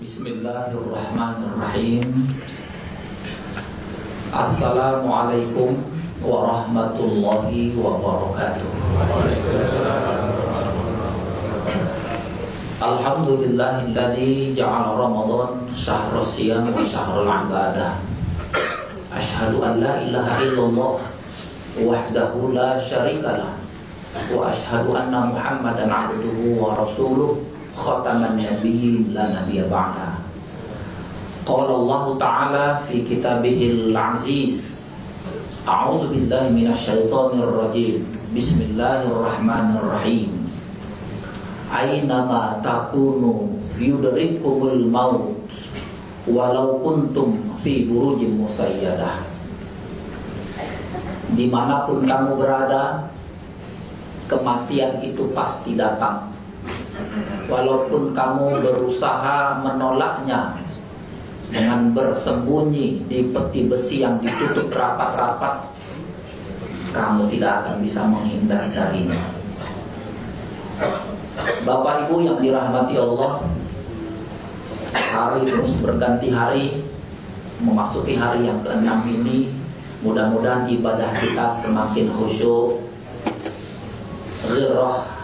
Bismillahirrahmanirrahim. Assalamualaikum warahmatullahi wabarakatuh. Alhamdulillahilladzi ja'ala Ramadan syahrul siyam wa syahrul ibadah. Ashhadu an la ilaha illallah wahdahu la syarikalah wa ashhadu anna Muhammadan abduhu wa rasuluh khataman nabiyyin la nabiyya ba'da. Qala Allah Ta'ala fi kitabihil aziz. A'udzu billahi minasyaitonir rajim. Bismillahirrahmanirrahim. Ainama takunu yudrikumul maut walau kuntum fi burujin musayyadah. Di mana pun kamu berada, kematian itu pasti datang walaupun kamu berusaha menolaknya dengan bersembunyi di peti besi yang ditutup rapat-rapat kamu tidak akan bisa menghindar darinya. Bapak Ibu yang dirahmati Allah hari terus berganti hari memasuki hari yang keenam ini mudah-mudahan ibadah kita semakin khusyuk ghirah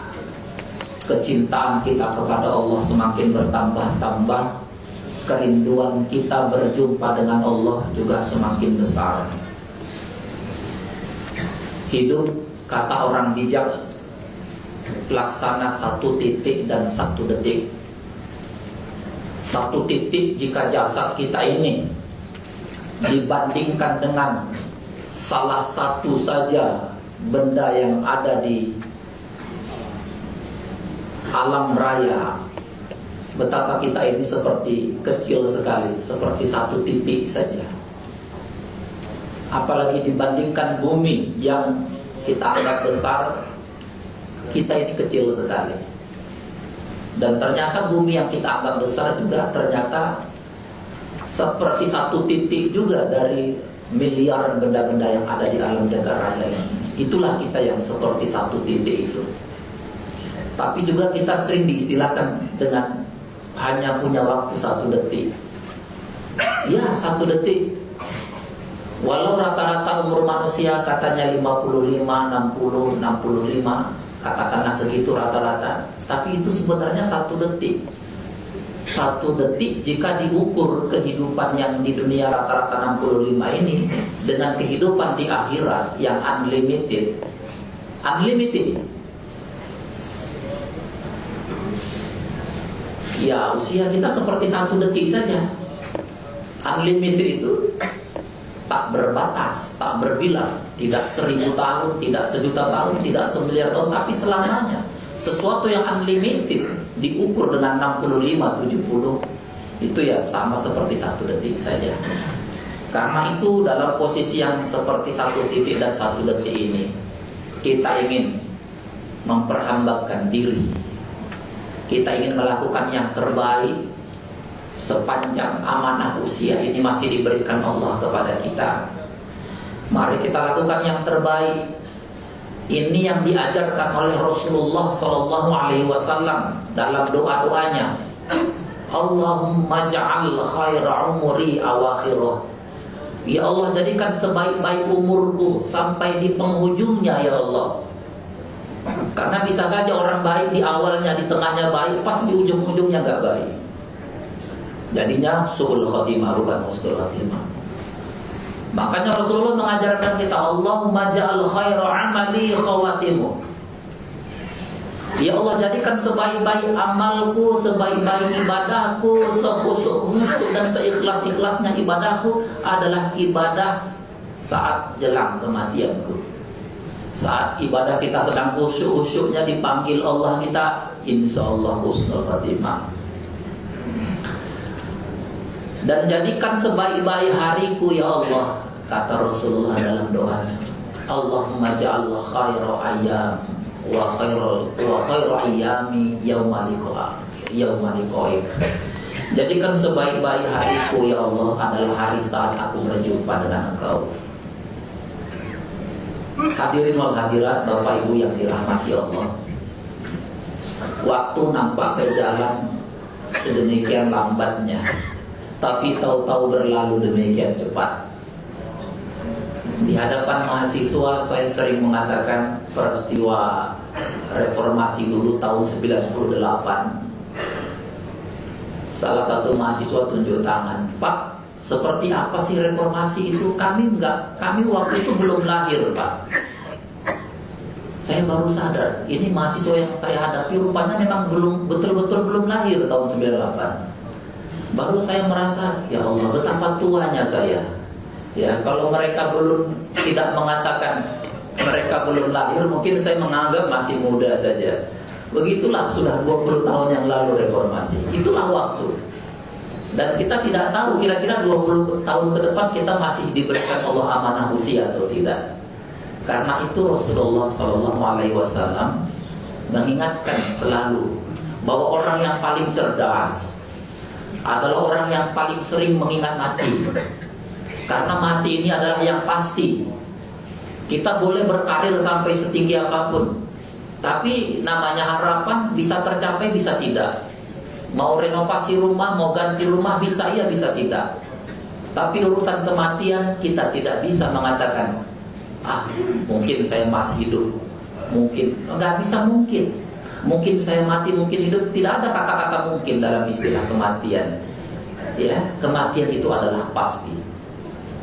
kecintaan kita kepada Allah semakin bertambah-tambah. Kerinduan kita berjumpa dengan Allah juga semakin besar. Hidup kata orang bijak laksana satu titik dan satu detik. Satu titik jika jasad kita ini dibandingkan dengan salah satu saja benda yang ada di alam raya. Betapa kita ini seperti kecil sekali Seperti satu titik saja. Apalagi dibandingkan bumi yang kita anggap besar Kita ini kecil sekali. Dan ternyata bumi yang kita anggap besar juga ternyata Seperti satu titik juga dari miliaran benda-benda yang ada di alam jagat raya ini. Itulah kita yang seperti satu titik itu tapi juga kita sering diistilahkan dengan hanya punya waktu satu detik. Ya, satu detik. Walau rata-rata umur manusia katanya 55, 60, 65, katakanlah segitu rata-rata. Tapi itu sebenarnya satu detik. Satu detik jika diukur kehidupan yang di dunia rata-rata 65 ini dengan kehidupan di akhirat yang unlimited. Unlimited Ya usia kita seperti satu detik saja. Unlimited itu Tak berbatas, tak berbilang. Tidak seribu tahun, tidak sejuta tahun Tidak semiliar tahun, tapi selamanya. Sesuatu yang unlimited Diukur dengan 65, 70 Itu ya sama seperti satu detik saja. Karena itu dalam posisi yang seperti satu titik dan satu detik ini Kita ingin memperhambakan diri kita ingin melakukan yang terbaik sepanjang amanah usia ini masih diberikan Allah kepada kita. Mari kita lakukan yang terbaik. Ini yang diajarkan oleh Rasulullah Wasallam dalam doa doanya. Allahumma ja'al khaira umuri awakhirah. Ya Allah jadikan sebaik-baik umurku sampai di penghujungnya ya Allah. Karena bisa saja orang baik di awalnya, di tengahnya baik, pas di ujung-ujungnya gak baik. Jadinya suhul khotimah bukan muskul khotimah. Makanya Rasulullah mengajarkan kita Allahumma ja'al khairu amali khawatimu. Ya Allah jadikan sebaik-baik amalku, sebaik-baik ibadahku, sekhusyuk dan seikhlas-ikhlasnya ibadahku adalah ibadah saat jelang kematianku. Saat ibadah kita sedang khusyuk-khusyuknya dipanggil Allah kita Insya Allah husnul khatimah. Dan jadikan sebaik-baik hariku ya Allah Kata Rasulullah dalam doa. Allahumma ja'allah khairu ayyam Wa khairu, wa khairu ayyami yaumalikoa Yaumalikoik Jadikan sebaik-baik hariku ya Allah adalah hari saat aku berjumpa dengan engkau Hadirin wal hadirat Bapak Ibu yang dirahmati Allah. Waktu nampak berjalan sedemikian lambatnya tapi tahu-tahu berlalu demikian cepat. Di hadapan mahasiswa saya sering mengatakan peristiwa reformasi dulu tahun 98 Salah satu mahasiswa tunjuk tangan Pak, seperti apa sih reformasi itu? Kami enggak, kami waktu itu belum lahir Pak Saya baru sadar, ini mahasiswa yang saya hadapi rupanya memang belum betul-betul belum lahir tahun 98 Baru saya merasa, ya Allah betapa tuanya saya Ya, kalau mereka belum tidak mengatakan mereka belum lahir, mungkin saya menganggap masih muda saja. Begitulah sudah 20 tahun yang lalu reformasi. Itulah waktu. Dan kita tidak tahu kira-kira 20 tahun ke depan kita masih diberikan Allah amanah usia atau tidak. Karena itu Rasulullah Shallallahu Alaihi Wasallam mengingatkan selalu bahwa orang yang paling cerdas adalah orang yang paling sering mengingat mati. Karena mati ini adalah yang pasti. Kita boleh berkarir sampai setinggi apa pun. Tapi namanya harapan bisa tercapai bisa tidak. Mau renovasi rumah, mau ganti rumah bisa iya bisa tidak. Tapi urusan kematian kita tidak bisa mengatakan ah mungkin saya masih hidup. Mungkin nggak bisa mungkin. Mungkin saya mati, mungkin hidup. Tidak ada kata-kata mungkin dalam istilah kematian. Ya, kematian itu adalah pasti.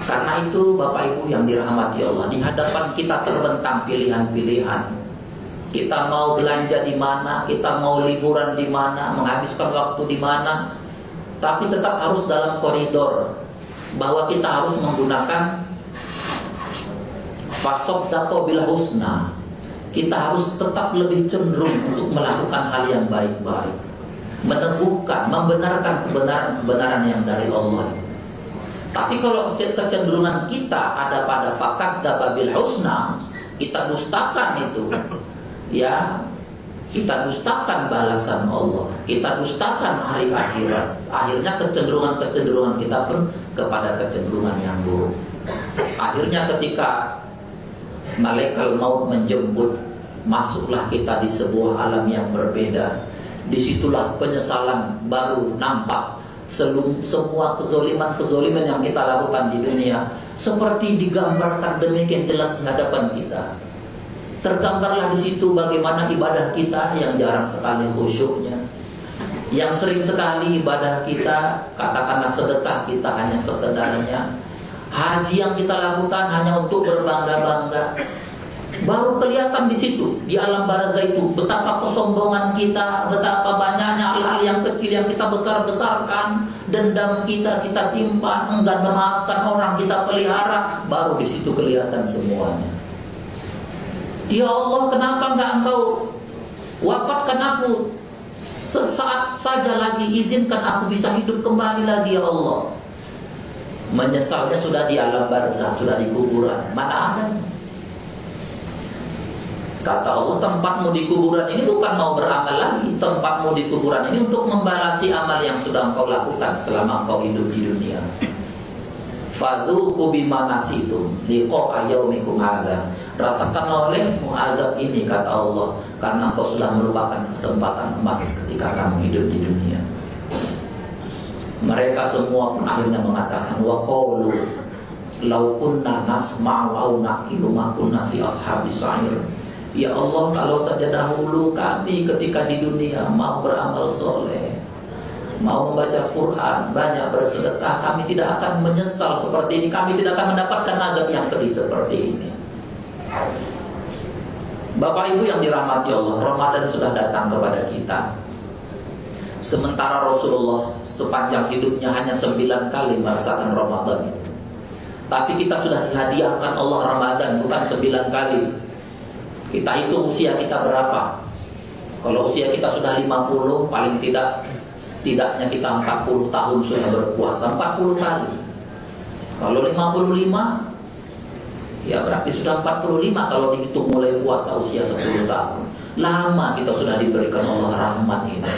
Karena itu Bapak Ibu yang dirahmati Allah Di hadapan kita terbentang pilihan-pilihan Kita mau belanja di mana Kita mau liburan di mana Menghabiskan waktu di mana. Tapi tetap harus dalam koridor Bahwa kita harus menggunakan Fasok dato bila husna. Kita harus tetap lebih cenderung Untuk melakukan hal yang baik-baik. Meneguhkan, membenarkan kebenaran-kebenaran yang dari Allah. Tapi kalau kecenderungan kita ada pada fakat dababil husna, kita dustakan itu, ya kita dustakan balasan Allah, kita dustakan hari akhirat. Akhirnya kecenderungan-kecenderungan kita pun kepada kecenderungan yang buruk. Akhirnya ketika malaikat maut menjemput, masuklah kita di sebuah alam yang berbeda. Di situlah penyesalan baru nampak Selum, semua kezoliman-kezoliman yang kita lakukan di dunia seperti digambarkan demikian jelas di hadapan kita. Tergambarlah di situ bagaimana ibadah kita yang jarang sekali khusyuknya. Yang sering sekali ibadah kita, katakanlah sedekah kita hanya sekedarnya. Haji yang kita lakukan hanya untuk berbangga-bangga. Baru kelihatan di situ di alam barzah itu betapa kesombongan kita, betapa banyaknya hal-hal yang kecil yang kita besar-besarkan, dendam kita kita simpan, enggan memaafkan orang kita pelihara, baru di situ kelihatan semuanya. Ya Allah, kenapa enggak engkau wafatkan aku sesaat saja lagi izinkan aku bisa hidup kembali lagi ya Allah. Menyesalnya sudah di alam barzah, sudah di kuburan. Mana ada? Kata Allah tempatmu di kuburan ini bukan mau beramal lagi Tempatmu di kuburan ini untuk membalasi amal yang sudah engkau lakukan Selama engkau hidup di dunia Fadhuku bimanasitum Liqo'a yaumikum hadha Rasakan olehmu azab ini kata Allah Karena engkau sudah melupakan kesempatan emas ketika kamu hidup di dunia. Mereka semua pun akhirnya mengatakan Wa qawlu Lau kunna nasma'u au kunna fi ashabi sa'ir. Ya Allah kalau saja dahulu kami ketika di dunia mau beramal soleh Mau membaca Quran, banyak bersedekah Kami tidak akan menyesal seperti ini. Kami tidak akan mendapatkan azab yang pedih seperti ini Bapak Ibu yang dirahmati Allah Ramadan sudah datang kepada kita Sementara Rasulullah sepanjang hidupnya hanya sembilan kali merasakan Ramadan Tapi kita sudah dihadiahkan Allah Ramadan bukan sembilan kali kita hitung usia kita berapa. Kalau usia kita sudah 50, paling tidak setidaknya kita 40 tahun sudah berpuasa, 40 kali. Kalau 55 Ya berarti sudah 45 kalau dihitung mulai puasa usia 10 tahun. Lama kita sudah diberikan Allah rahmat ini.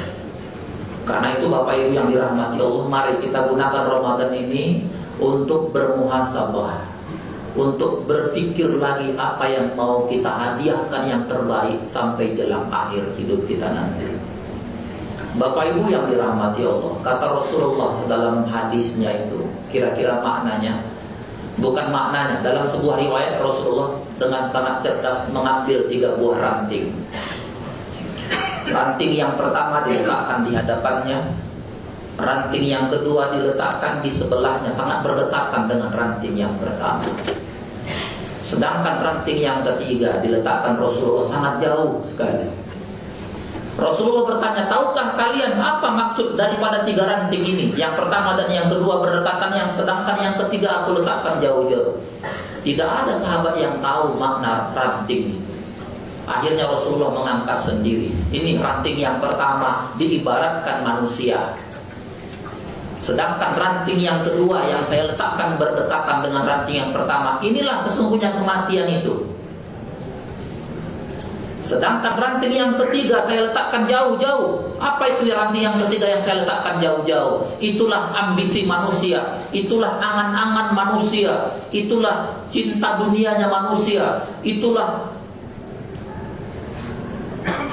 Karena itu Bapak Ibu yang dirahmati Allah Mari kita gunakan Ramadan ini Untuk bermuhasabah untuk berpikir lagi apa yang mau kita hadiahkan yang terbaik sampai jelang akhir hidup kita nanti. Bapak Ibu yang dirahmati Allah, kata Rasulullah dalam hadisnya itu, kira-kira maknanya bukan maknanya dalam sebuah riwayat Rasulullah dengan sangat cerdas mengambil tiga buah ranting. Ranting yang pertama diletakkan di hadapannya, ranting yang kedua diletakkan di sebelahnya, sangat berdekatan dengan ranting yang pertama. Sedangkan ranting yang ketiga diletakkan Rasulullah sangat jauh sekali. Rasulullah bertanya, tahukah kalian apa maksud daripada tiga ranting ini? Yang pertama dan yang kedua berdekatan, yang sedangkan yang ketiga aku letakkan jauh-jauh. Tidak ada sahabat yang tahu makna ranting itu. Akhirnya Rasulullah mengangkat sendiri. Ini ranting yang pertama diibaratkan manusia. Sedangkan ranting yang kedua yang saya letakkan berdekatan dengan ranting yang pertama, inilah sesungguhnya kematian itu. Sedangkan ranting yang ketiga saya letakkan jauh-jauh. Apa itu ranting yang ketiga yang saya letakkan jauh-jauh? Itulah ambisi manusia, itulah angan-angan manusia, itulah cinta dunianya manusia, itulah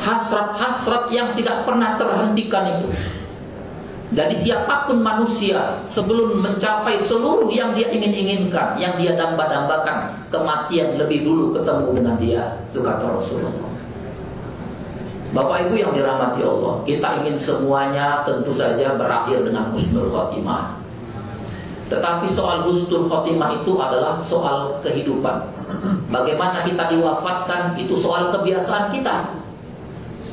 hasrat-hasrat yang tidak pernah terhentikan itu. Jadi siapa pun manusia sebelum mencapai seluruh yang dia ingin-inginkan, yang dia damba-dambakan, kematian lebih dulu ketemu dengan dia. Itu kata Rasulullah. Bapak Ibu yang dirahmati Allah, kita ingin semuanya tentu saja berakhir dengan husnul khotimah. Tetapi soal husnul khotimah itu adalah soal kehidupan. Bagaimana kita diwafatkan itu soal kebiasaan kita.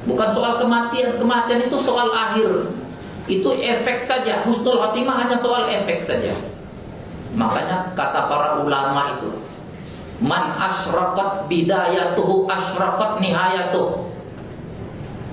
Bukan soal kematian. Kematian itu soal akhir. Itu efek saja. Husnul khotimah hanya soal efek saja. Makanya kata para ulama itu, man asyraqat bidayatuhu asyraqat nihayatuh.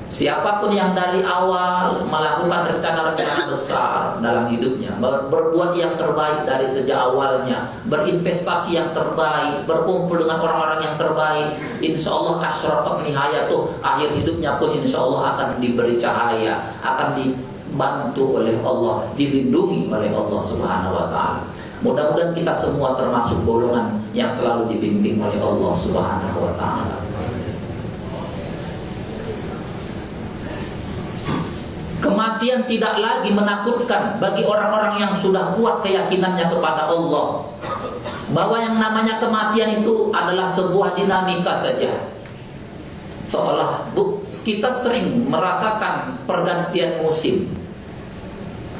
Siapa pun yang dari awal melakukan rencana-rencana besar dalam hidupnya, ber berbuat yang terbaik dari sejak awalnya, berinvestasi yang terbaik, berkumpul dengan orang-orang yang terbaik, insya Allah asyraqat nihayatuh, akhir hidupnya pun insya Allah akan diberi cahaya, akan dibantu oleh Allah, dilindungi oleh Allah Subhanahu wa taala. Mudah-mudahan kita semua termasuk golongan yang selalu dibimbing oleh Allah Subhanahu wa taala. Kematian tidak lagi menakutkan bagi orang-orang yang sudah kuat keyakinannya kepada Allah. Bahwa yang namanya kematian itu adalah sebuah dinamika saja. Seolah bu, kita sering merasakan pergantian musim.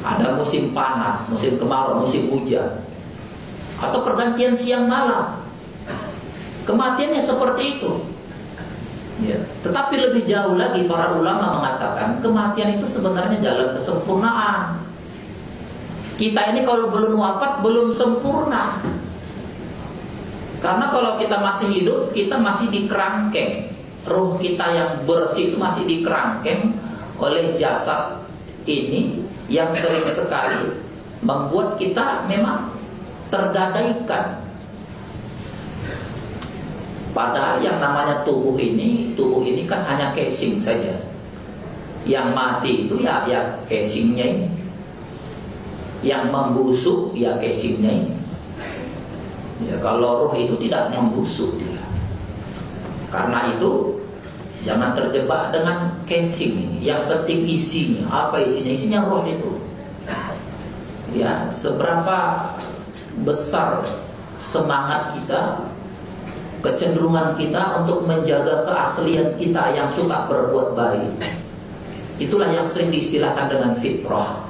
Ada musim panas, musim kemarau, musim hujan. Atau pergantian siang malam. Kematiannya seperti itu. Ya. Tetapi lebih jauh lagi para ulama mengatakan kematian itu sebenarnya jalan kesempurnaan. Kita ini kalau belum wafat belum sempurna. Karena kalau kita masih hidup, kita masih dikerangkeng. Ruh kita yang bersih itu masih dikerangkeng oleh jasad ini yang sering sekali membuat kita memang tergadaikan Padahal yang namanya tubuh ini, tubuh ini kan hanya casing saja. Yang mati itu ya ya casingnya ini. Yang membusuk ya casingnya ini. Ya, kalau roh itu tidak membusuk dia. Karena itu jangan terjebak dengan casing ini. Yang penting isinya. Apa isinya? Isinya roh itu. Ya, seberapa besar semangat kita kecenderungan kita untuk menjaga keaslian kita yang suka berbuat baik. Itulah yang sering diistilahkan dengan fitrah.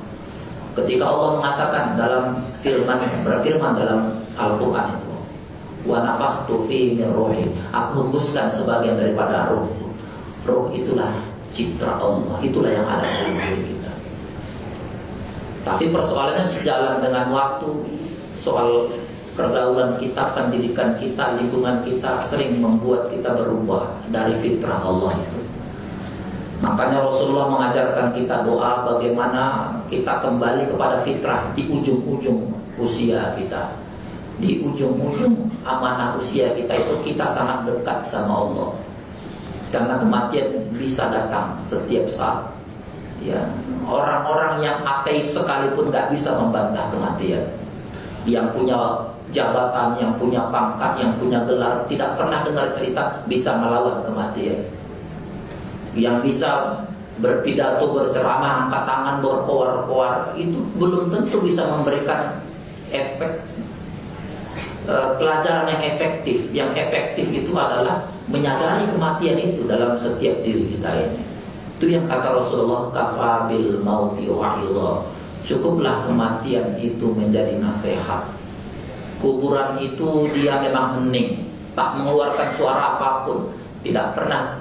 Ketika Allah mengatakan dalam firman berfirman dalam Al-Qur'an itu, "Wa nafakhtu fi min ruhi." Aku hembuskan sebagian daripada ruh. Ruh itulah citra Allah, itulah yang ada dalam diri kita. Tapi persoalannya sejalan dengan waktu, soal pergaulan kita, pendidikan kita, lingkungan kita sering membuat kita berubah dari fitrah Allah itu. Makanya Rasulullah mengajarkan kita doa bagaimana kita kembali kepada fitrah di ujung-ujung usia kita. Di ujung-ujung amanah usia kita itu kita sangat dekat sama Allah. Karena kematian bisa datang setiap saat. Ya, orang-orang yang ateis sekalipun nggak bisa membantah kematian. Yang punya jabatan, yang punya pangkat, yang punya gelar tidak pernah dengar cerita bisa melawan kematian. Yang bisa berpidato, berceramah, angkat tangan, berkoar-koar itu belum tentu bisa memberikan efek e, pelajaran yang efektif. Yang efektif itu adalah menyadari kematian itu dalam setiap diri kita ini. Itu yang kata Rasulullah kafabil mauti wa'idha. Cukuplah kematian itu menjadi nasihat. Kuburan itu dia memang hening, tak mengeluarkan suara apa pun, tidak pernah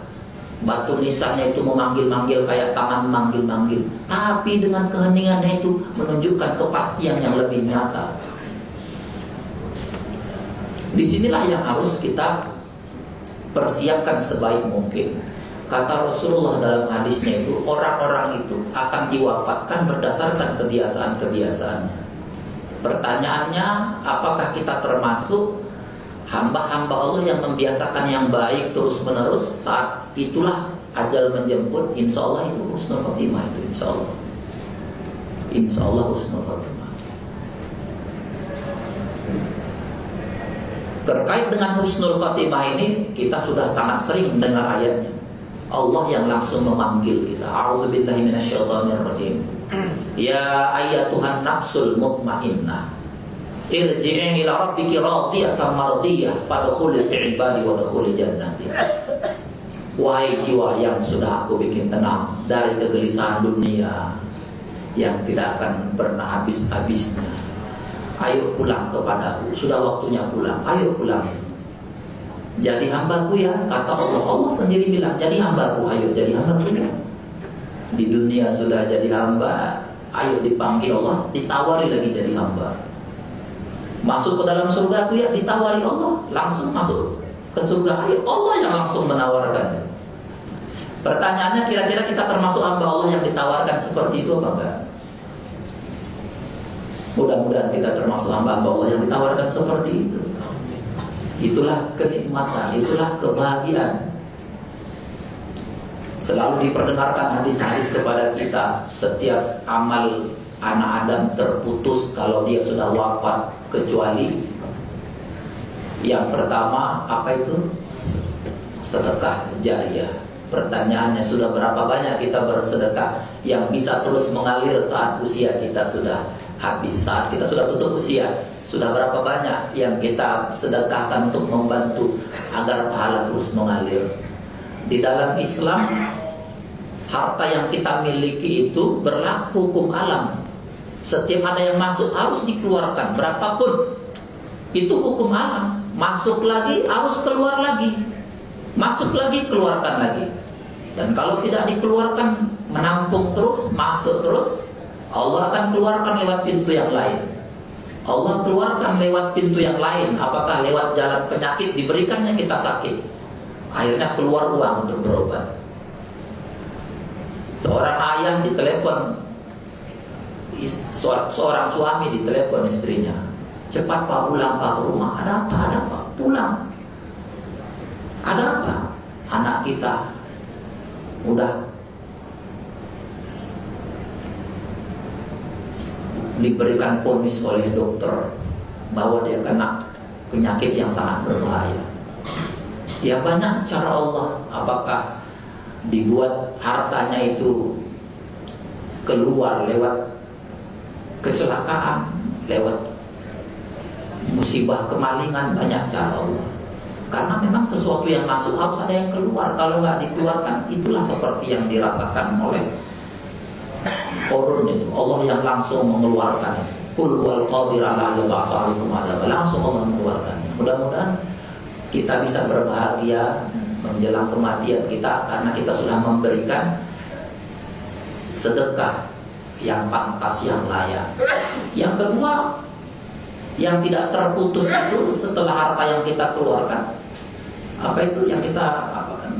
Batu nisannya itu memanggil-manggil kayak tangan memanggil-manggil. Tapi dengan keheningannya itu menunjukkan kepastian yang lebih nyata. Di sinilah yang harus kita persiapkan sebaik mungkin. Kata Rasulullah dalam hadisnya itu orang-orang itu akan diwafatkan berdasarkan kebiasaan-kebiasaan. Pertanyaannya, apakah kita termasuk hamba-hamba Allah yang membiasakan yang baik terus menerus saat itulah ajal menjemput insya Allah itu husnul khotimah itu insya Allah. Insya Allah husnul khotimah. Terkait dengan husnul khotimah ini kita sudah sangat sering mendengar ayatnya. Allah yang langsung memanggil kita. A'udzubillahi minasyaitonirrajim Ya ayatuhan nafsul mutmainnah. Irji'i ila rabbiki radiyatan mardiyah. Fadkhuli fi ibadi wa dkhuli jannati. Wahai jiwa yang sudah aku bikin tenang dari kegelisahan dunia yang tidak akan pernah habis-habisnya. Ayo pulang kepadaku. Sudah waktunya pulang. Ayo pulang. Jadi hambaku ya kata Allah. Allah sendiri bilang jadi hambaku. Ayo jadi hambaku. ya di dunia sudah jadi hamba ayo dipanggil Allah ditawari lagi jadi hamba Masuk ke dalam surga itu ya ditawari Allah, langsung masuk ke surga. Ayo Allah yang langsung menawarkan. Pertanyaannya kira-kira kita termasuk hamba Allah yang ditawarkan seperti itu apa enggak? Mudah-mudahan kita termasuk hamba-hamba Allah yang ditawarkan seperti itu. Itulah kenikmatan, itulah kebahagiaan. Selalu diperdengarkan hadis-hadis kepada kita setiap amal anak Adam terputus kalau dia sudah wafat kecuali yang pertama apa itu sedekah jariah. Pertanyaannya sudah berapa banyak kita bersedekah yang bisa terus mengalir saat usia kita sudah habis, saat kita sudah tutup usia. Sudah berapa banyak yang kita sedekahkan untuk membantu agar pahala terus mengalir. Di dalam Islam harta yang kita miliki itu berlaku hukum alam setiap ada yang masuk harus dikeluarkan berapapun. Itu hukum alam. Masuk lagi harus keluar lagi. Masuk lagi keluarkan lagi. Dan kalau tidak dikeluarkan menampung terus, masuk terus, Allah akan keluarkan lewat pintu yang lain. Allah keluarkan lewat pintu yang lain. Apakah lewat jalan penyakit diberikannya kita sakit. Akhirnya keluar uang untuk berobat. Seorang ayah ditelepon. Seorang suami ditelepon istrinya. Cepat pak pulang pak ke rumah. Ada apa? Ada apa? Pulang. Ada apa? Anak kita udah diberikan ponis oleh dokter bahwa dia kena penyakit yang sangat berbahaya ya banyak cara Allah apakah dibuat hartanya itu keluar lewat kecelakaan, lewat musibah kemalingan banyak cara Allah. Karena memang sesuatu yang masuk harus ada yang keluar. Kalau nggak dikeluarkan, itulah seperti yang dirasakan oleh korun itu. Allah yang langsung mengeluarkan. Kul wal qadir ala Langsung Allah mengeluarkan. Mudah-mudahan kita bisa berbahagia menjelang kematian kita karena kita sudah memberikan sedekah yang pantas yang layak. Yang kedua, yang tidak terputus itu setelah harta yang kita keluarkan. Apa itu yang kita apakan?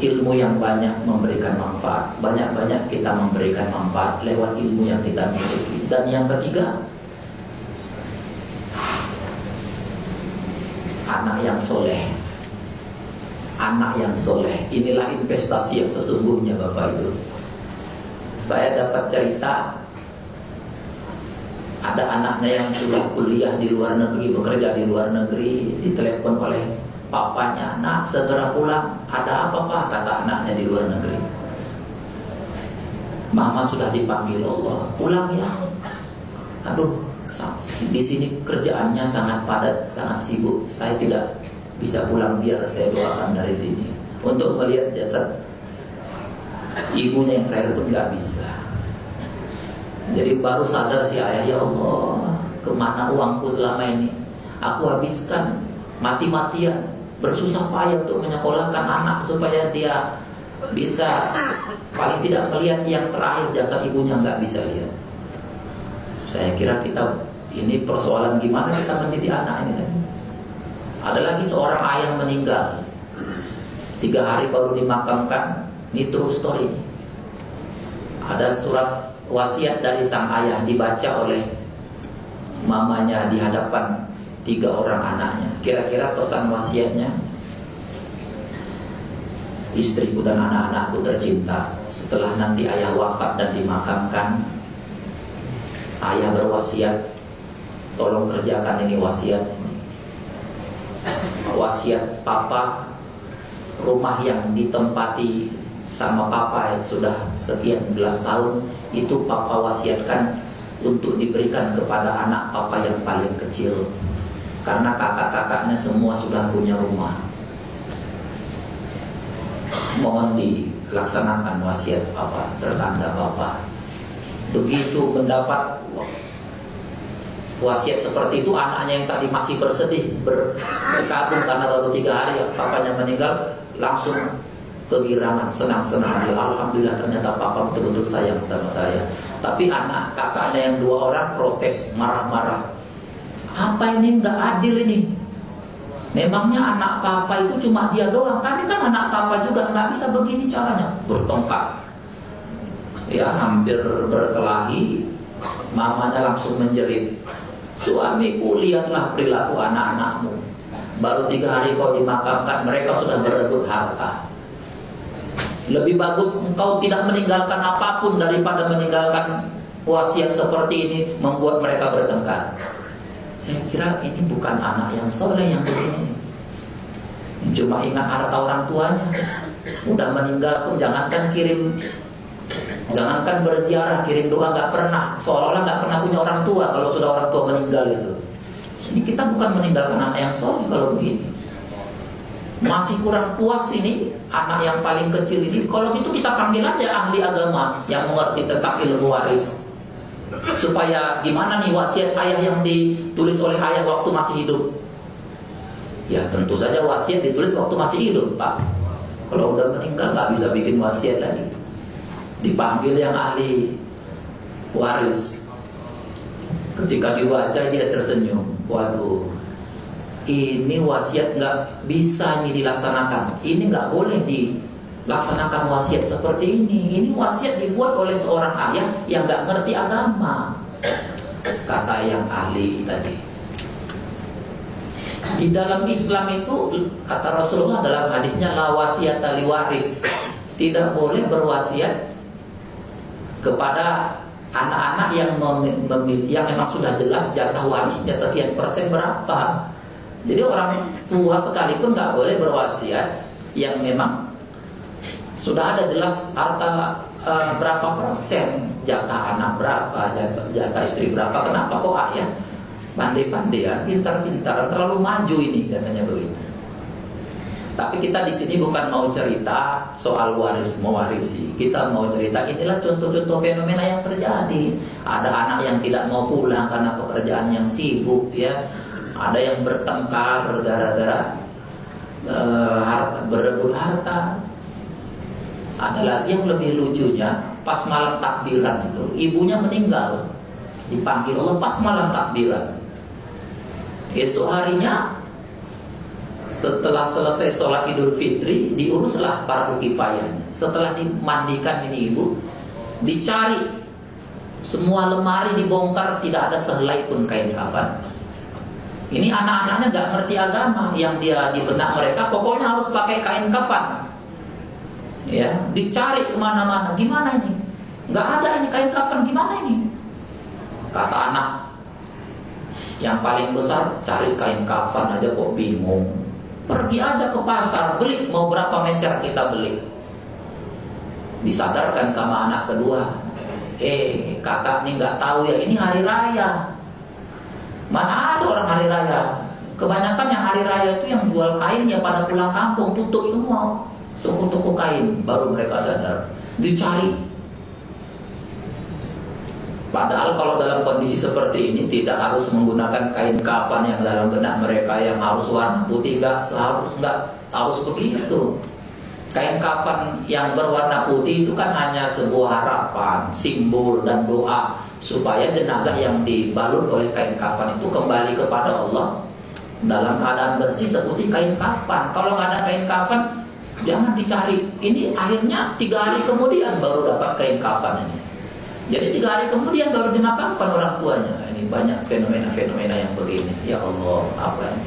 Ilmu yang banyak memberikan manfaat. Banyak-banyak kita memberikan manfaat lewat ilmu yang kita miliki. Dan yang ketiga, anak yang soleh. Anak yang soleh. Inilah investasi yang sesungguhnya Bapak Ibu saya dapat cerita ada anaknya yang sudah kuliah di luar negeri, bekerja di luar negeri, ditelepon oleh papanya, nak segera pulang. Ada apa pak? Kata anaknya di luar negeri. Mama sudah dipanggil Allah, pulang ya. Aduh, di sini kerjaannya sangat padat, sangat sibuk. Saya tidak bisa pulang biar saya doakan dari sini untuk melihat jasad ibunya yang terakhir pun nggak bisa. Jadi baru sadar si ayah ya Allah ke mana uangku selama ini? Aku habiskan mati-matian bersusah payah untuk menyekolahkan anak supaya dia bisa paling tidak melihat yang terakhir jasad ibunya nggak bisa lihat. Saya kira kita ini persoalan gimana kita mendidik anak ini. Ada lagi seorang ayah meninggal. Tiga hari baru dimakamkan. Ini true story. Ada surat wasiat dari sang ayah Dibaca oleh mamanya di hadapan tiga orang anaknya. Kira-kira pesan wasiatnya? Istriku dan anak-anakku tercinta. Setelah nanti ayah wafat dan dimakamkan Ayah berwasiat Tolong kerjakan ini wasiat. Wasiat papa Rumah yang ditempati sama papa yang sudah sekian belas tahun Itu papa wasiatkan untuk diberikan kepada anak papa yang paling kecil. Karena kakak-kakaknya semua sudah punya rumah. Mohon dilaksanakan wasiat papa, tertanda papa Begitu mendapat wasiat seperti itu anaknya yang tadi masih bersedih berkabung karena baru tiga hari ya, papanya meninggal langsung kegirangan senang-senang. Dia alhamdulillah ternyata papa betul-betul sayang sama saya. Tapi anak kakaknya yang dua orang protes marah-marah. Apa ini? Nggak adil ini. Memangnya anak papa itu cuma dia doang? Tapi kan anak papa juga nggak bisa begini caranya. Bertengkar ya hampir berkelahi. Mamanya langsung menjerit suamiku lihatlah perilaku anak-anakmu. Baru tiga hari kau dimakamkan mereka sudah berebut harta. Lebih bagus engkau tidak meninggalkan apa pun daripada meninggalkan wasiat seperti ini membuat mereka bertengkar. Saya kira ini bukan anak yang soleh yang begini. Cuma ingat harta orang tuanya. Udah meninggal pun jangankan kirim Jangankan berziarah, kirim doa nggak pernah. Seolah-olah nggak pernah punya orang tua kalau sudah orang tua meninggal itu. Ini kita bukan meninggalkan anak yang soleh kalau begini. Masih kurang puas ini anak yang paling kecil ini. Kalau gitu kita panggil aja ahli agama yang mengerti tentang ilmu waris. Supaya gimana nih wasiat ayah yang ditulis oleh ayah waktu masih hidup? Ya tentu saja wasiat ditulis waktu masih hidup, Pak. Kalau udah meninggal nggak bisa bikin wasiat lagi dipanggil yang ahli waris. Ketika dibaca dia tersenyum. Waduh ini wasiat nggak bisa ini dilaksanakan. Ini nggak boleh dilaksanakan wasiat seperti ini. Ini wasiat dibuat oleh seorang ayah yang nggak ngerti agama. Kata yang ahli tadi. Di dalam Islam itu kata Rasulullah dalam hadisnya la wasiat waris. Tidak boleh berwasiat kepada anak-anak yang memilih yang memang sudah jelas jatah warisnya sekian persen berapa. Jadi orang tua sekalipun nggak boleh berwasiat yang memang sudah ada jelas harta uh, berapa persen jatah anak berapa, jatah istri berapa. Kenapa kok ayah pandai-pandaian, pintar-pintar, terlalu maju ini katanya begitu. Tapi kita di sini bukan mau cerita soal waris mewarisi. Kita mau cerita inilah contoh-contoh fenomena yang terjadi. Ada anak yang tidak mau pulang karena pekerjaan yang sibuk, ya. Ada yang bertengkar gara-gara uh, harta, berebut harta. Ada lagi yang lebih lucunya, pas malam takbiran itu, ibunya meninggal. Dipanggil Allah pas malam takbiran. Esok harinya setelah selesai sholat idul fitri Diuruslah para kifayah. Setelah dimandikan ini ibu Dicari. Semua lemari dibongkar Tidak ada sehelai pun kain kafan. Ini anak-anaknya gak ngerti agama Yang dia di benak mereka Pokoknya harus pakai kain kafan. Ya, dicari ke mana-mana. Gimana ini? Gak ada ini kain kafan Gimana ini? Kata anak Yang paling besar Cari kain kafan aja kok bingung Pergi aja ke pasar, beli mau berapa meter kita beli. Disadarkan sama anak kedua. Eh, kakak nih nggak tahu ya, ini hari raya. Mana ada orang hari raya? Kebanyakan yang hari raya itu yang jual kain ya pada pulang kampung tutup semua toko-toko kain baru mereka sadar dicari Padahal kalau dalam kondisi seperti ini tidak harus menggunakan kain kafan yang dalam benak mereka yang harus warna putih, enggak harus enggak harus begitu. Kain kafan yang berwarna putih itu kan hanya sebuah harapan, simbol dan doa supaya jenazah yang dibalut oleh kain kafan itu kembali kepada Allah dalam keadaan bersih seperti kain kafan. Kalau nggak ada kain kafan, jangan dicari. Ini akhirnya tiga hari kemudian baru dapat kain kafan ini. Jadi tiga hari kemudian baru dimakamkan orang tuanya. Nah, ini banyak fenomena-fenomena yang begini. Ya Allah, apa ini?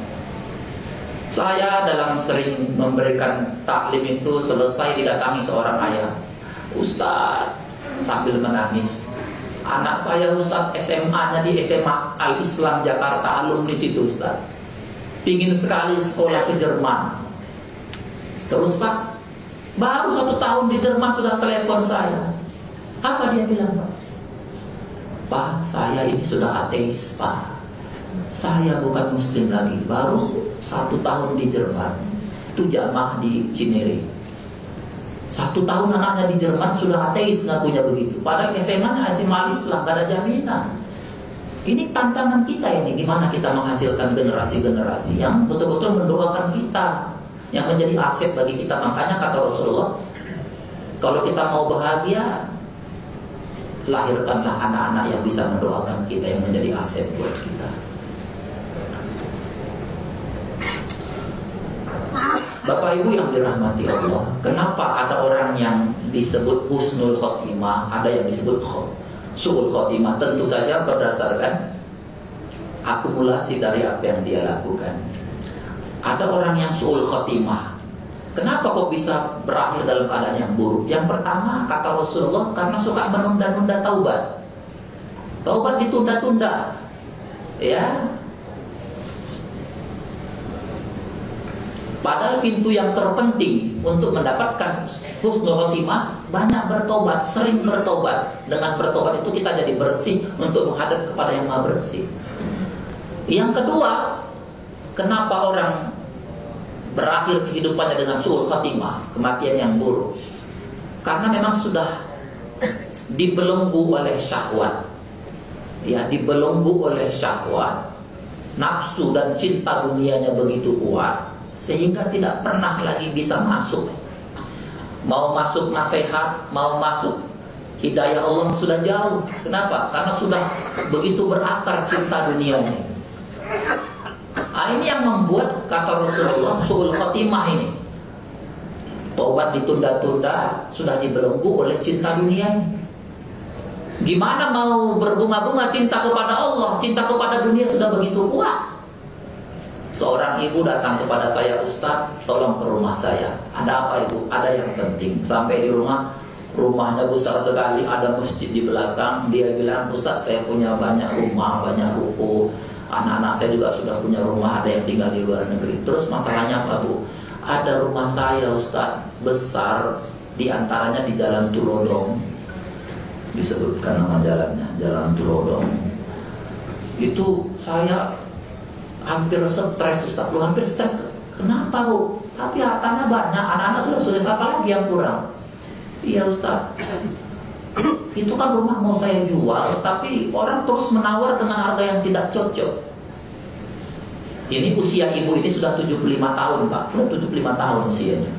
Saya dalam sering memberikan taklim itu selesai didatangi seorang ayah. Ustaz sambil menangis. Anak saya Ustaz SMA-nya di SMA Al-Islam Jakarta alumni situ Ustaz. Pingin sekali sekolah ke Jerman. Terus Pak, baru satu tahun di Jerman sudah telepon saya. Apa dia bilang Pak? Pak, saya ini sudah ateis, Pak. Saya bukan muslim lagi. Baru satu tahun di Jerman. Itu jamaah di Cinere. Satu tahun anaknya di Jerman sudah ateis ngakunya begitu. Padahal SMA-nya SMA Islam, gak ada jaminan. Ini tantangan kita ini, gimana kita menghasilkan generasi-generasi yang betul-betul mendoakan kita, yang menjadi aset bagi kita. Makanya kata Rasulullah, kalau kita mau bahagia, lahirkanlah anak-anak yang bisa mendoakan kita yang menjadi aset buat kita. Bapak Ibu yang dirahmati Allah, kenapa ada orang yang disebut husnul khotimah, ada yang disebut suul khotimah? Tentu saja berdasarkan akumulasi dari apa yang dia lakukan. Ada orang yang suul khotimah, Kenapa kok bisa berakhir dalam keadaan yang buruk? Yang pertama kata Rasulullah karena suka menunda-nunda taubat. Taubat ditunda-tunda. Ya. Padahal pintu yang terpenting untuk mendapatkan husnul khotimah banyak bertobat, sering bertobat. Dengan bertobat itu kita jadi bersih untuk menghadap kepada yang Maha bersih. Yang kedua, kenapa orang berakhir kehidupannya dengan suul khatimah, kematian yang buruk. Karena memang sudah dibelenggu oleh syahwat. Ya, dibelenggu oleh syahwat. Nafsu dan cinta dunianya begitu kuat sehingga tidak pernah lagi bisa masuk. Mau masuk nasihat, mau masuk hidayah Allah sudah jauh. Kenapa? Karena sudah begitu berakar cinta dunianya. Nah, ini yang membuat kata Rasulullah suul khotimah ini. Tobat ditunda-tunda sudah dibelenggu oleh cinta dunia. Gimana mau berbunga-bunga cinta kepada Allah, cinta kepada dunia sudah begitu kuat. Seorang ibu datang kepada saya, Ustaz, tolong ke rumah saya. Ada apa ibu? Ada yang penting. Sampai di rumah, rumahnya besar sekali, ada masjid di belakang. Dia bilang, Ustaz, saya punya banyak rumah, banyak ruko Anak-anak saya juga sudah punya rumah, ada yang tinggal di luar negeri. Terus masalahnya apa Bu? Ada rumah saya Ustaz besar, di antaranya di Jalan Tulodong. Disebutkan nama jalannya, Jalan Tulodong. Itu saya hampir stres Ustaz, lu hampir stres. Kenapa Bu? Tapi hartanya banyak, anak-anak sudah sukses apa lagi yang kurang? Iya Ustaz itu kan rumah mau saya jual tapi orang terus menawar dengan harga yang tidak cocok. Ini usia ibu ini sudah 75 tahun pak. Sudah 75 tahun usianya.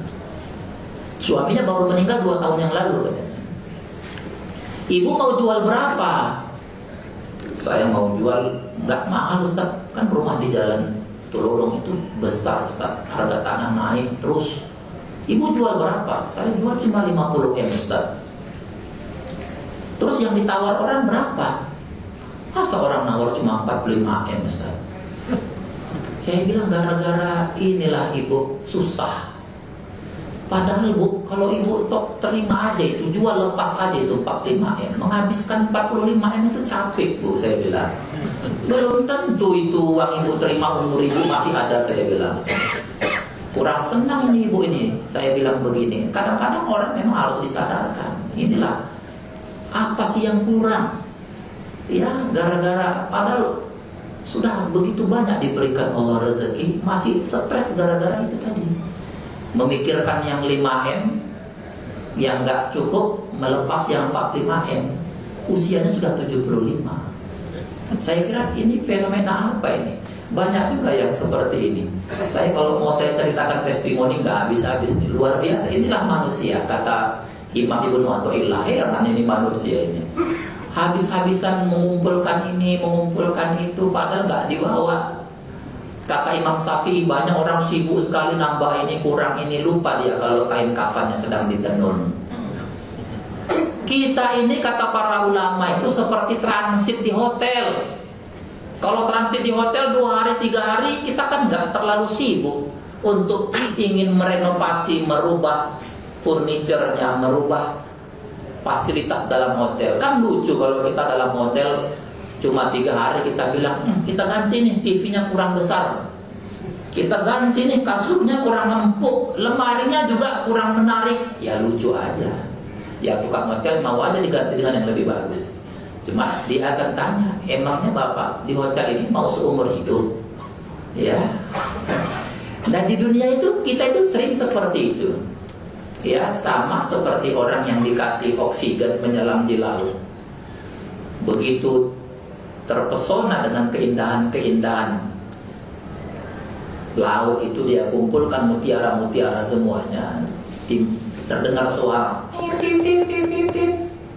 Suaminya baru meninggal 2 tahun yang lalu katanya. Ibu mau jual berapa? Saya mau jual nggak mahal Ustaz. Kan rumah di jalan Tulorong itu besar Ustaz. Harga tanah naik terus. Ibu jual berapa? Saya jual cuma 50 M Ustaz Terus yang ditawar orang berapa? Masa orang nawar cuma 45 M Ustaz? Saya bilang gara-gara inilah ibu susah. Padahal bu, kalau ibu tok terima aja itu, jual lepas aja itu 45 M. Menghabiskan 45 M itu capek bu, saya bilang. Belum tentu itu uang ibu terima umur ibu masih ada, saya bilang. kurang senang ini ibu ini. Saya bilang begini, kadang-kadang orang memang harus disadarkan. Inilah apa sih yang kurang? Ya, gara-gara padahal sudah begitu banyak diberikan Allah rezeki, masih stres gara-gara itu tadi. Memikirkan yang 5M, yang nggak cukup melepas yang 45M. Usianya sudah 75. Saya kira ini fenomena apa ini? Banyak juga yang seperti ini. Saya kalau mau saya ceritakan testimoni nggak habis-habis. Luar biasa. Inilah manusia kata Imam Ibnu Athaillah. Heran ini manusia ini. Habis-habisan mengumpulkan ini, mengumpulkan itu, padahal nggak dibawa. Kata Imam Syafi'i banyak orang sibuk sekali nambah ini kurang ini lupa dia kalau kain kafannya sedang ditenun. Kita ini kata para ulama itu seperti transit di hotel. Kalau transit di hotel dua hari tiga hari kita kan nggak terlalu sibuk untuk ingin merenovasi, merubah furniturnya, merubah fasilitas dalam hotel. Kan lucu kalau kita dalam hotel cuma tiga hari kita bilang hm, kita ganti nih TV-nya kurang besar. Kita ganti nih kasurnya kurang empuk, lemarinya juga kurang menarik. Ya lucu aja. Ya tukang hotel mau aja diganti dengan yang lebih bagus. Cuma dia akan tanya, emangnya bapak di hotel ini mau seumur hidup? Ya. Dan di dunia itu kita itu sering seperti itu. Ya, sama seperti orang yang dikasih oksigen menyelam di laut. Begitu terpesona dengan keindahan-keindahan. Laut itu dia kumpulkan mutiara-mutiara semuanya. Terdengar suara.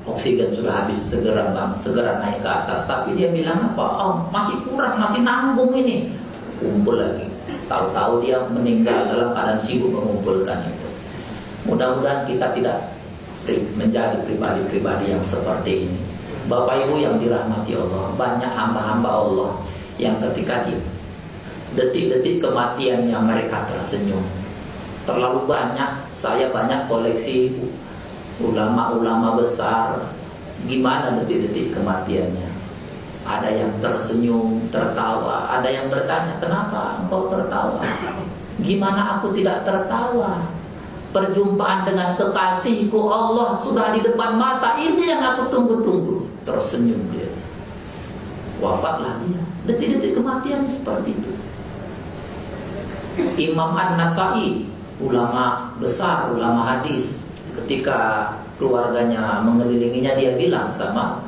Oksigen sudah habis segera bang segera naik ke atas. Tapi dia bilang apa? Oh masih kurang masih nanggung ini. Kumpul lagi. Tahu-tahu dia meninggal dalam keadaan sibuk mengumpulkan itu mudah-mudahan kita tidak menjadi pribadi-pribadi yang seperti ini. Bapak Ibu yang dirahmati Allah banyak hamba-hamba Allah yang ketika di detik-detik kematiannya mereka tersenyum. Terlalu banyak saya banyak koleksi ulama-ulama besar gimana detik-detik kematiannya. Ada yang tersenyum tertawa ada yang bertanya kenapa engkau tertawa? Gimana aku tidak tertawa perjumpaan dengan kekasihku Allah sudah di depan mata. Ini yang aku tunggu-tunggu. Tersenyum dia. Wafatlah dia detik-detik kematian seperti itu. Imam An-Nasai ulama besar ulama hadis. Ketika keluarganya mengelilinginya dia bilang sama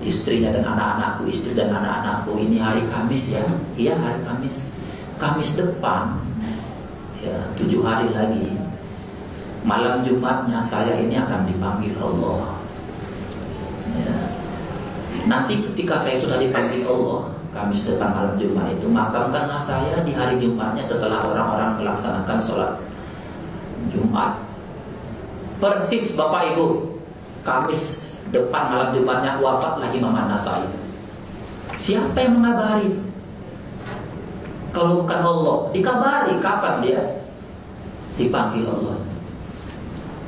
istrinya dan anak-anakku, istri dan anak-anakku ini hari Kamis ya, iya hari Kamis, Kamis depan, ya tujuh hari lagi, malam Jumatnya saya ini akan dipanggil Allah. Ya. Nanti ketika saya sudah dipanggil Allah, Kamis depan malam Jumat itu, makamkanlah saya di hari Jumatnya setelah orang-orang melaksanakan sholat Jumat. Persis Bapak Ibu Kamis depan malam Jumatnya wafatlah Imam An-Nasai Siapa yang mengabari? Kalau bukan Allah Dikabari kapan dia? Dipanggil Allah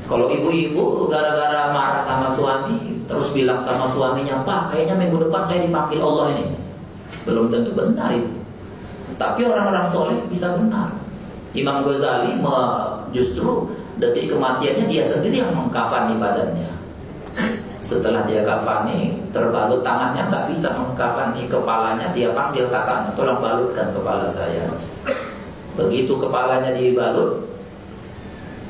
Kalau ibu-ibu gara-gara marah sama suami Terus bilang sama suaminya Pak kayaknya minggu depan saya dipanggil Allah ini Belum tentu benar itu Tapi orang-orang soleh bisa benar Imam Ghazali justru detik kematiannya dia sendiri yang mengkafani badannya. Setelah dia kafani, terbalut tangannya tak bisa mengkafani kepalanya, dia panggil kakaknya, tolong balutkan kepala saya. Begitu kepalanya dibalut,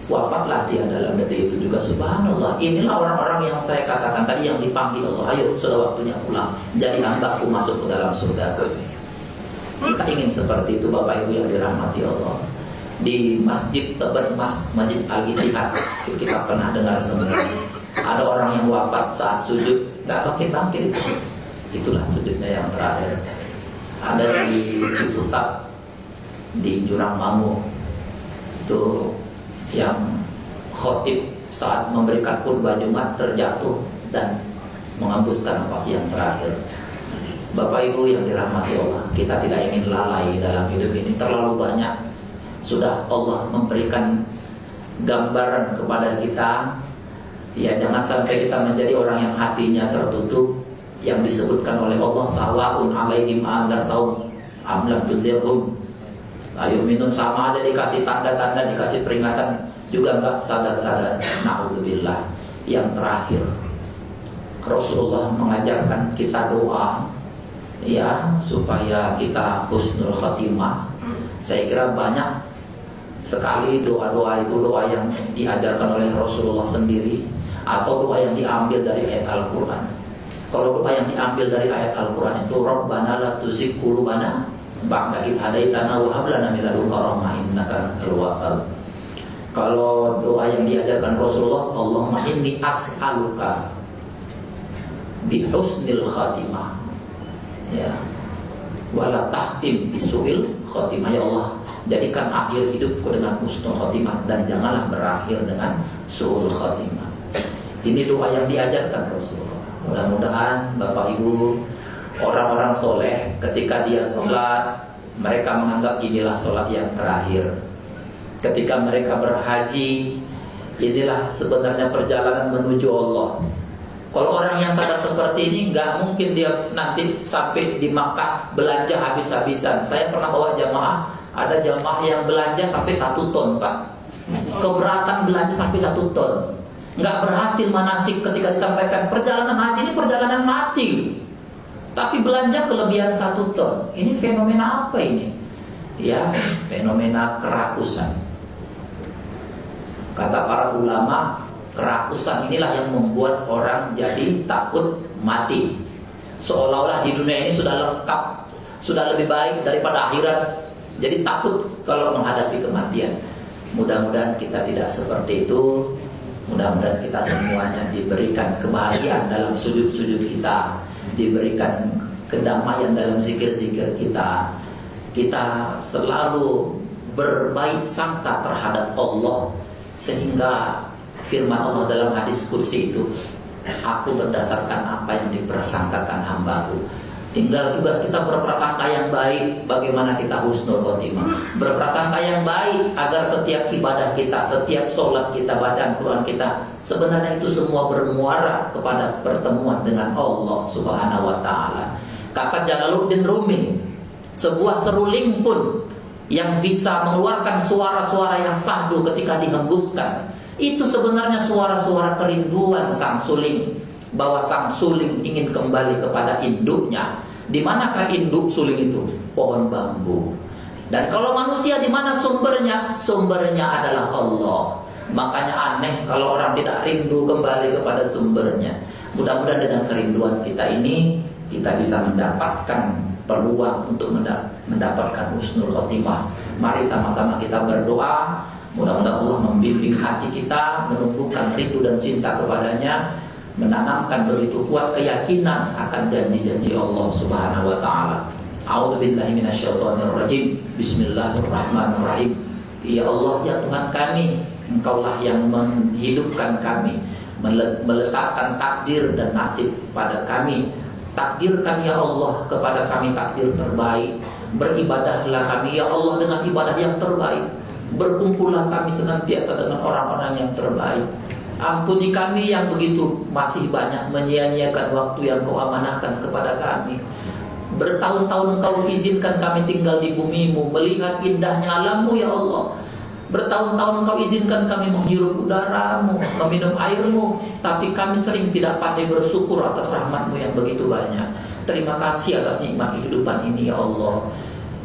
wafatlah dia dalam detik itu juga subhanallah. Inilah orang-orang yang saya katakan tadi yang dipanggil Allah. Ayo sudah waktunya pulang. Jadi hambaku masuk ke dalam surga. Kita ingin seperti itu Bapak Ibu yang dirahmati Allah. Di Masjid Tebet Mas Masjid Al Ittihad kita pernah dengar semua ada orang yang wafat saat sujud nggak bangkit bangkit itu. Itulah sujudnya yang terakhir. Ada di Ciputat di Jurang Mamu. Itu yang khotib saat memberikan khutbah Jumat terjatuh dan mengembuskan nafas yang terakhir. Bapak Ibu yang dirahmati Allah kita tidak ingin lalai dalam hidup ini. Terlalu banyak sudah Allah memberikan gambaran kepada kita. Ya jangan sampai kita menjadi orang yang hatinya tertutup yang disebutkan oleh Allah sawaun alaihim tahu amlam tundirhum Ayo minum sama aja dikasih tanda-tanda, dikasih peringatan juga nggak sadar-sadar. Nauzubillah. Yang terakhir, Rasulullah mengajarkan kita doa ya supaya kita husnul khatimah. Saya kira banyak sekali doa-doa itu doa yang diajarkan oleh Rasulullah sendiri atau doa yang diambil dari ayat Al-Qur'an. Kalau doa yang diambil dari ayat Al-Qur'an itu Rabbana la tuzigh qulubana ba'da idh hadaitana wa hab lana min ladunka rahmah innaka kalau doa yang diajarkan Rasulullah, Allahumma inni as'aluka bi husnil khatimah. Ya. Wala tahtim bisuil khatimah ya Allah. Jadikan akhir hidupku dengan husnul khatimah dan janganlah berakhir dengan suul khatimah. Ini doa yang diajarkan Rasulullah. Mudah-mudahan Bapak Ibu orang-orang soleh ketika dia sholat mereka menganggap inilah sholat yang terakhir. Ketika mereka berhaji inilah sebenarnya perjalanan menuju Allah. Kalau orang yang sadar seperti ini nggak mungkin dia nanti sampai di Makkah belanja habis-habisan. Saya pernah bawa jamaah ada jamaah yang belanja sampai satu ton pak. Keberatan belanja sampai satu ton. Nggak berhasil manasik ketika disampaikan perjalanan haji ini perjalanan mati tapi belanja kelebihan satu ton ini fenomena apa ini ya fenomena kerakusan Kata para ulama, kerakusan inilah yang membuat orang jadi takut mati. Seolah-olah di dunia ini sudah lengkap, sudah lebih baik daripada akhirat. Jadi takut kalau menghadapi kematian. Mudah-mudahan kita tidak seperti itu. Mudah-mudahan kita semuanya diberikan kebahagiaan dalam sujud-sujud kita, diberikan kedamaian dalam zikir-zikir kita. Kita selalu berbaik sangka terhadap Allah sehingga firman Allah dalam hadis kursi itu Aku berdasarkan apa yang dipersangkakan hambaku Tinggal tugas kita berprasangka yang baik Bagaimana kita husnul khotimah. Berprasangka yang baik Agar setiap ibadah kita Setiap sholat kita, bacaan Quran kita Sebenarnya itu semua bermuara Kepada pertemuan dengan Allah subhanahu wa ta'ala. Kata Jalaluddin Rumi Sebuah seruling pun yang bisa mengeluarkan suara-suara yang sahdu ketika dihembuskan itu sebenarnya suara-suara kerinduan sang suling bahwa sang suling ingin kembali kepada induknya di manakah induk suling itu? Pohon bambu. Dan kalau manusia di mana sumbernya? Sumbernya adalah Allah. Makanya aneh kalau orang tidak rindu kembali kepada sumbernya. Mudah-mudahan dengan kerinduan kita ini kita bisa mendapatkan peluang untuk mendapatkan husnul khotimah. Mari sama-sama kita berdoa, mudah-mudahan Allah membimbing hati kita, menumbuhkan rindu dan cinta kepadanya, menanamkan begitu kuat keyakinan akan janji-janji Allah Subhanahu wa taala. A'udzubillahi minasyaitonirrajim. Bismillahirrahmanirrahim. Ya Allah, ya Tuhan kami, Engkaulah yang menghidupkan kami, meletakkan takdir dan nasib pada kami Takdirkan ya Allah kepada kami takdir terbaik Beribadahlah kami ya Allah dengan ibadah yang terbaik Berkumpullah kami senantiasa dengan orang-orang yang terbaik Ampuni kami yang begitu. Masih banyak menyia-nyiakan waktu yang kau amanahkan kepada kami. Bertahun-tahun kau izinkan kami tinggal di bumimu. Melihat indahnya alammu ya Allah. Bertahun-tahun kau izinkan kami menghirup udaramu, meminum airmu. Tapi kami sering tidak pandai bersyukur atas rahmatmu yang begitu banyak. Terima kasih atas nikmat kehidupan ini ya Allah.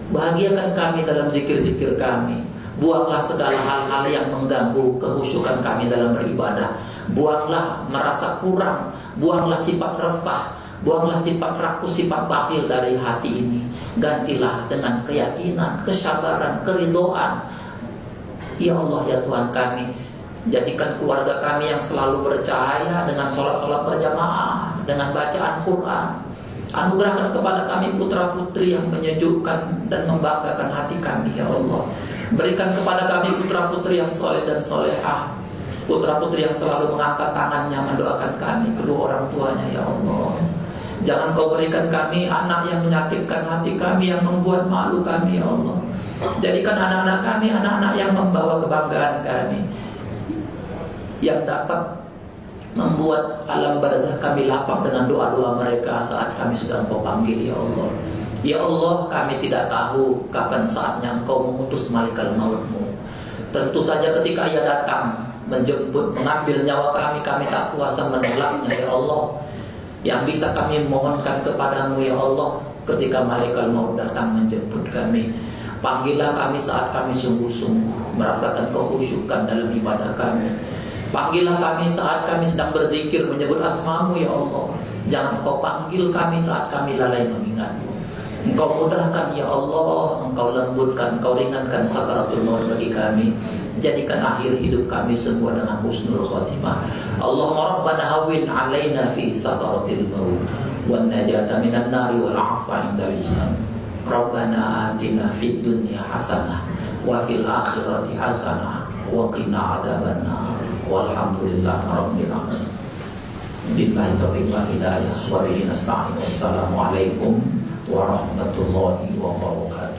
Bahagiakan kami dalam zikir-zikir kami Buanglah segala hal-hal yang mengganggu kehusukan kami dalam beribadah. Buanglah merasa kurang. Buanglah sifat resah. Buanglah sifat rakus, sifat bakhil dari hati ini. Gantilah dengan keyakinan, kesabaran, keridoan Ya Allah ya Tuhan kami Jadikan keluarga kami yang selalu bercahaya Dengan sholat-sholat berjamaah Dengan bacaan Quran. Anugerahkan kepada kami putra putri yang menyejukkan dan membanggakan hati kami ya Allah Berikan kepada kami putra putri yang soleh dan solehah. Putra putri yang selalu mengangkat tangannya mendoakan kami Kedua orang tuanya ya Allah. Jangan kau berikan kami anak yang menyakitkan hati kami Yang membuat malu kami ya Allah. Jadikan anak-anak kami anak-anak yang membawa kebanggaan kami. Yang dapat membuat alam barzah kami lapang dengan doa-doa mereka saat kami sudah engkau panggil ya Allah Ya Allah kami tidak tahu kapan saatnya engkau mengutus malaikat mautmu. Tentu saja ketika ia datang Menjemput, mengambil nyawa kami Kami tak kuasa menolaknya ya Allah. Yang bisa kami mohonkan kepadamu ya Allah Ketika malaikat maut datang menjemput kami Panggillah kami saat kami sungguh-sungguh Merasakan kehusyukan dalam ibadah kami. Panggillah kami saat kami sedang berzikir Menyebut asmamu ya Allah. Jangan kau panggil kami saat kami lalai mengingatmu Engkau mudahkan ya Allah. Engkau lembutkan, engkau ringankan sakaratul maut bagi kami. Jadikan akhir hidup kami semua dengan husnul khatimah. Allahumma rabbana hawin alaina fi sakaratil maut Wan najata minan nari wal afa inda lisan Rabbana atina fid dunya hasanah Wa fil akhirati hasanah Wa qina adaban nar Walhamdulillah Rabbil alamin. Billahi taufiq wa hidayah. Wa warahmatullahi wabarakatuh